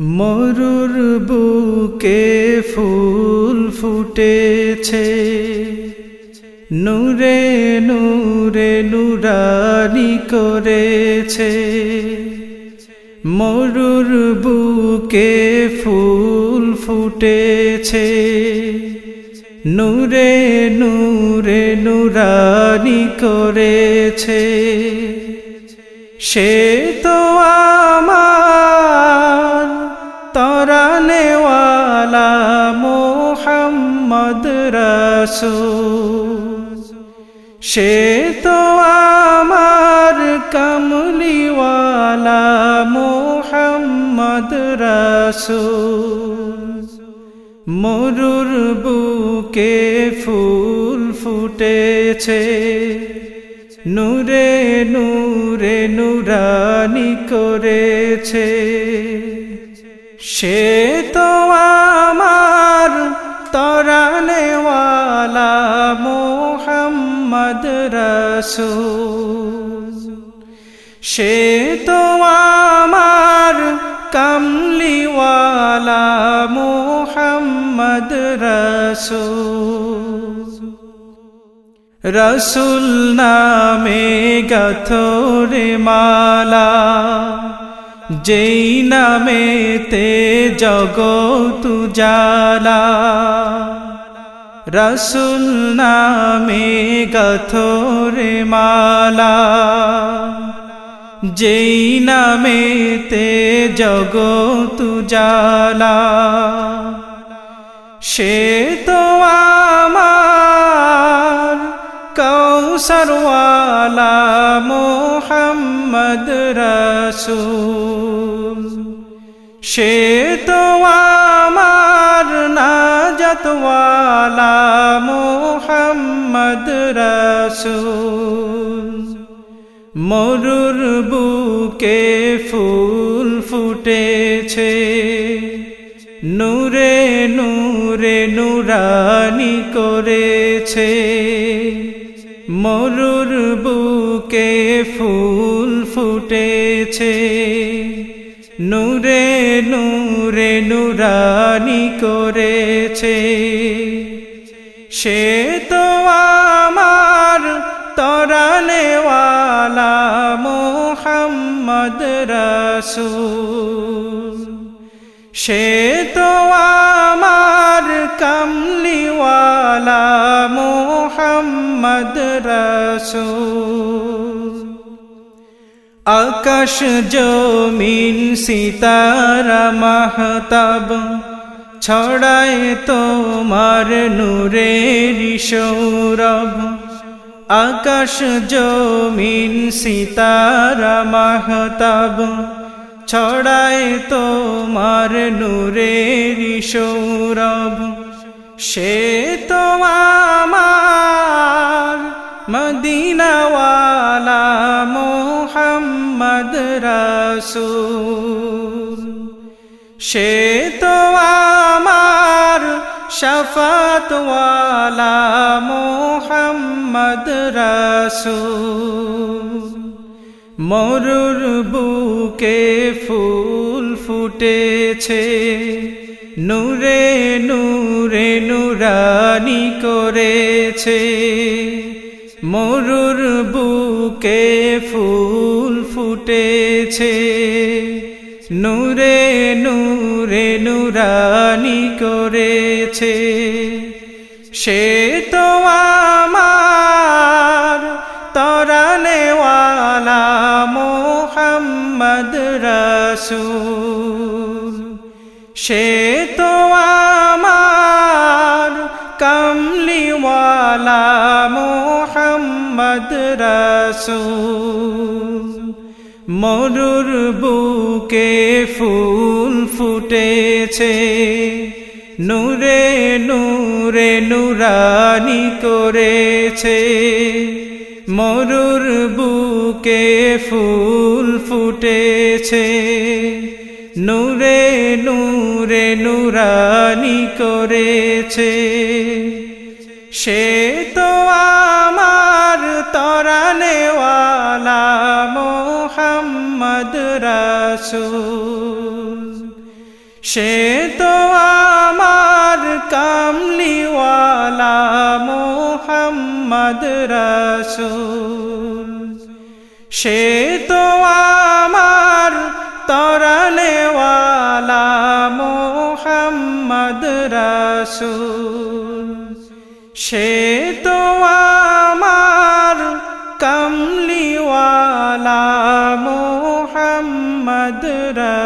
মরুর বুকে ফুল ফুটেছে। নূরে নূরে নুরানি করেছে। মরুর বুকে ফুল ফুটেছে। নূরে নূরে নুরানি করেছে। সে তো তরানেওয়ালা মোহাম্মদ রসুল। সে তো আমার কমলিওয়ালা মোহাম্মদ রসুল। মরুর বুকে ফুল ফুটেছে, নূরে নূরে নুরানি করেছে। সে তো আমার তরানেওয়ালা মোহাম্মদ রসুল। সে তো আমার কমলিওয়ালা মোহাম্মদ রসুল। রসুল নামে গথরে মালা যেই নামে তে জগত জালা রসুল নামে গথরে মালা, যেই নামে তে জগত জালা সে তো কৌসরওয়ালা মোহাম্মদ রসুল। সে তো আমার নাজতওয়ালা মোহাম্মদ রসুল। মরুর বুকে ফুল ফুটেছে, নূরে নূরে নুরানি করেছে। মরুর বুকে ফুল ফুটেছে। নূরে নূরে নুরানি করেছে। সে তো আমার তরানেওয়ালা মোহাম্মদ রসুল। সে তো আমার রসুল আকাশ, জমিন, সিতারা, মাহতাব, ছড়ায় তোমার নূরের সৌরভ। আকাশ, জমিন, সিতারা, মাহতাব, ছড়ায় তোমার নূরের সৌরভ। সে তো রসুল, সে তো আমার শফাতওয়ালা মোহাম্মদ রসুল। মরুর বুকে ফুল ফুটেছে, নূরে নূরে নুরানি করেছে। মরুর বুকে ফুল ফুটেছে। নূরে নূরে নুরানি করেছে। সে তো আমার তরানেওয়ালা মোহাম্মদ রসুল। সে তো আমার কমলিওয়ালা মোহাম্মদ রসুল। মরুর বুকে ফুল ফুটেছে। নূরে নূরে নুরানি করেছে। মরুর বুকে ফুল ফুটেছে। নূরে নূরে নুরানি করেছে। সে তো আমার তরানেওয়ালা। মোহাম্মদ রাসূল। সে তো আমার কামলিওয়ালা মোহাম্মদ রসুল। সে তো আমার তরনেওয়ালা মোহাম্মদ রসুল। সে তো আমার কমলিওয়ালা মোহাম্মদ রসুল